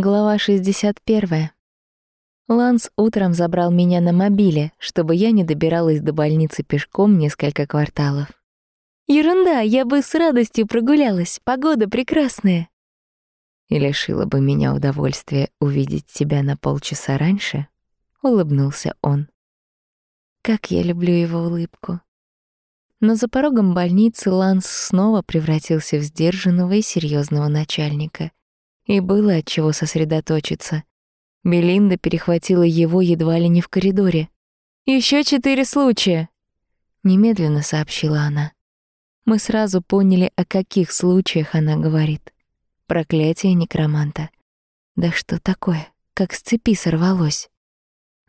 Глава 61. Ланс утром забрал меня на мобиле, чтобы я не добиралась до больницы пешком несколько кварталов. «Ерунда, я бы с радостью прогулялась, погода прекрасная». «И лишила бы меня удовольствия увидеть тебя на полчаса раньше?» — улыбнулся он. Как я люблю его улыбку. Но за порогом больницы Ланс снова превратился в сдержанного и серьезного начальника — и было от чего сосредоточиться. Белинда перехватила его едва ли не в коридоре. Еще четыре случая!» Немедленно сообщила она. Мы сразу поняли, о каких случаях она говорит. Проклятие некроманта. Да что такое? Как с цепи сорвалось.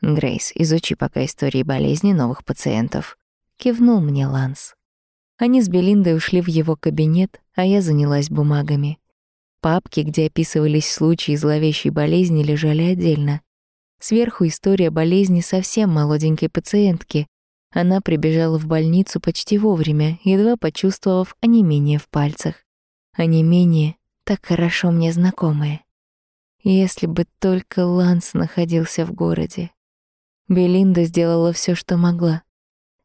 Грейс, изучи пока истории болезни новых пациентов. Кивнул мне Ланс. Они с Белиндой ушли в его кабинет, а я занялась бумагами. Папки, где описывались случаи зловещей болезни, лежали отдельно. Сверху история болезни совсем молоденькой пациентки. Она прибежала в больницу почти вовремя, едва почувствовав онемение в пальцах. Онемение, так хорошо мне знакомое. Если бы только Ланс находился в городе. Белинда сделала все, что могла.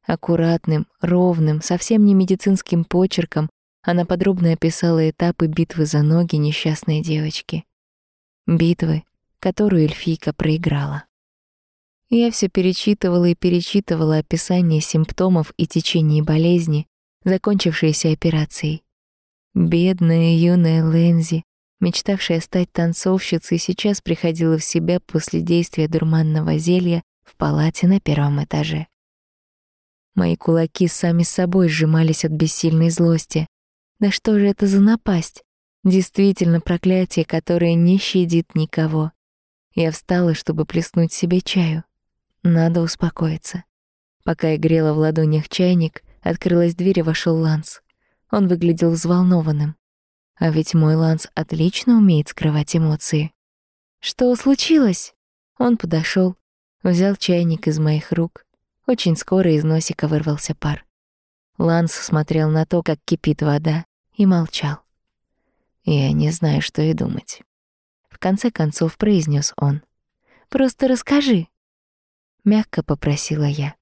Аккуратным, ровным, совсем не медицинским почерком она подробно описала этапы битвы за ноги несчастной девочки. Битвы, которую эльфийка проиграла. Я все перечитывала и перечитывала описание симптомов и течений болезни, закончившейся операцией. Бедная юная Лэнзи, мечтавшая стать танцовщицей, сейчас приходила в себя после действия дурманного зелья в палате на первом этаже. Мои кулаки сами собой сжимались от бессильной злости. Да что же это за напасть? Действительно проклятие, которое не щадит никого. Я встала, чтобы плеснуть себе чаю. Надо успокоиться. Пока я грела в ладонях чайник, открылась дверь и вошел Ланс. Он выглядел взволнованным. А ведь мой Ланс отлично умеет скрывать эмоции. «Что случилось?» Он подошел, взял чайник из моих рук. Очень скоро из носика вырвался пар. Ланс смотрел на то, как кипит вода, и молчал. Я не знаю, что и думать. В конце концов произнес он. «Просто расскажи», — мягко попросила я.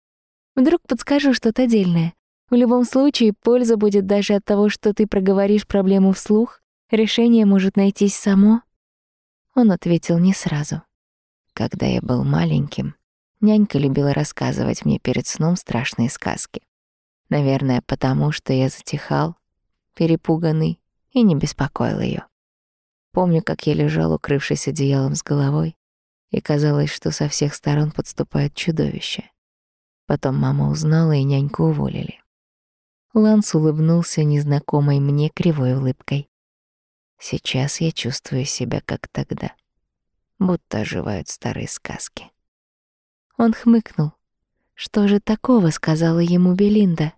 «Вдруг подскажу что-то дельное. В любом случае, польза будет даже от того, что ты проговоришь проблему вслух. Решение может найтись само». Он ответил не сразу. Когда я был маленьким, нянька любила рассказывать мне перед сном страшные сказки. Наверное, потому что я затихал перепуганный, и не беспокоил ее. Помню, как я лежал, укрывшись одеялом с головой, и казалось, что со всех сторон подступает чудовище. Потом мама узнала, и няньку уволили. Ланс улыбнулся незнакомой мне кривой улыбкой. Сейчас я чувствую себя как тогда, будто оживают старые сказки. Он хмыкнул. Что же такого сказала ему Белинда?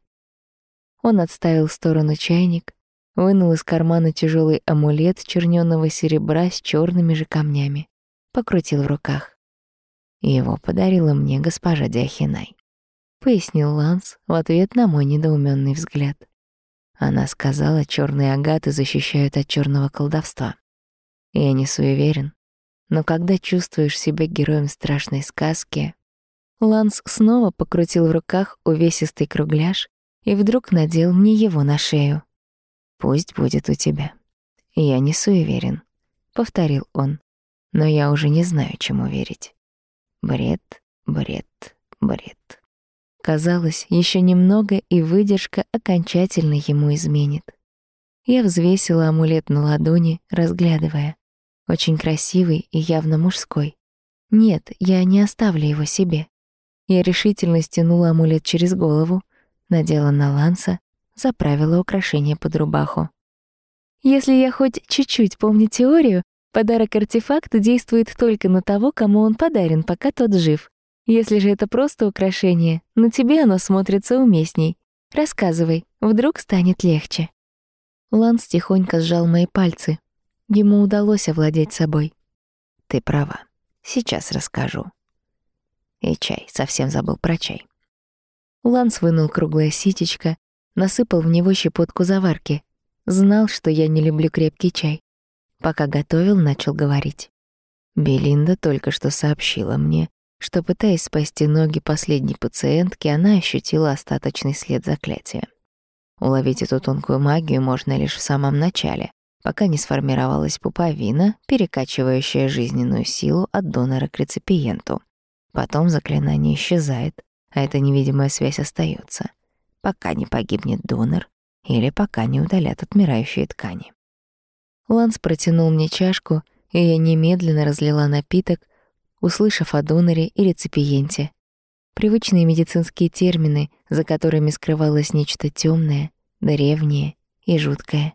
Он отставил в сторону чайник, вынул из кармана тяжелый амулет чернёного серебра с черными же камнями, покрутил в руках. Его подарила мне госпожа Диахинай, пояснил Ланс в ответ на мой недоуменный взгляд. Она сказала, черные агаты защищают от черного колдовства. Я не суеверен, но когда чувствуешь себя героем страшной сказки, Ланс снова покрутил в руках увесистый кругляш и вдруг надел мне его на шею. «Пусть будет у тебя». «Я не суеверен», — повторил он, «но я уже не знаю, чему верить». Бред, бред, бред. Казалось, еще немного, и выдержка окончательно ему изменит. Я взвесила амулет на ладони, разглядывая. Очень красивый и явно мужской. Нет, я не оставлю его себе. Я решительно стянула амулет через голову, надела на Ланса, заправила украшение под рубаху. Если я хоть чуть-чуть помню теорию, подарок артефакта действует только на того, кому он подарен, пока тот жив. Если же это просто украшение, на тебе оно смотрится уместней. Рассказывай, вдруг станет легче. Ланс тихонько сжал мои пальцы. Ему удалось овладеть собой. Ты права. Сейчас расскажу. И чай, совсем забыл про чай. Ланс вынул круглое ситечко, насыпал в него щепотку заварки. Знал, что я не люблю крепкий чай. Пока готовил, начал говорить. Белинда только что сообщила мне, что, пытаясь спасти ноги последней пациентки, она ощутила остаточный след заклятия. Уловить эту тонкую магию можно лишь в самом начале, пока не сформировалась пуповина, перекачивающая жизненную силу от донора к реципиенту. Потом заклинание исчезает, а эта невидимая связь остается, пока не погибнет донор или пока не удалят отмирающие ткани. Ланс протянул мне чашку, и я немедленно разлила напиток, услышав о доноре и реципиенте. Привычные медицинские термины, за которыми скрывалось нечто темное, древнее и жуткое.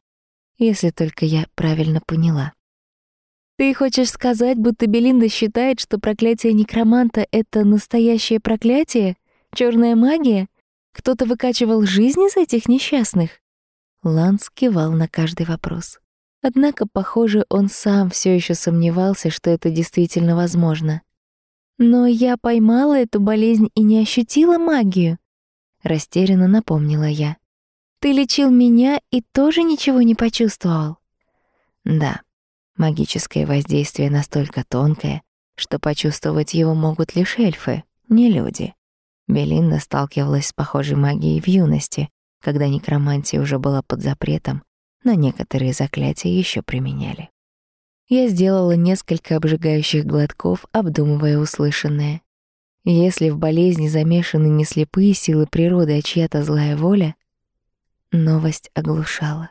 Если только я правильно поняла. Ты хочешь сказать, будто Белинда считает, что проклятие некроманта — это настоящее проклятие? Черная магия? Кто-то выкачивал жизнь из этих несчастных?» Ланс кивал на каждый вопрос. Однако, похоже, он сам все еще сомневался, что это действительно возможно. «Но я поймала эту болезнь и не ощутила магию», — растерянно напомнила я. «Ты лечил меня и тоже ничего не почувствовал?» «Да, магическое воздействие настолько тонкое, что почувствовать его могут лишь эльфы, не люди. Белинда сталкивалась с похожей магией в юности, когда некромантия уже была под запретом, но некоторые заклятия еще применяли. Я сделала несколько обжигающих глотков, обдумывая услышанное. Если в болезни замешаны не слепые силы природы, а чья-то злая воля, новость оглушала.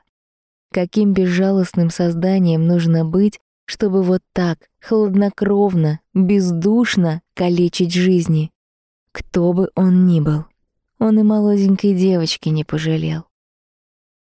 Каким безжалостным созданием нужно быть, чтобы вот так, хладнокровно, бездушно калечить жизни? Кто бы он ни был, он и молоденькой девочки не пожалел.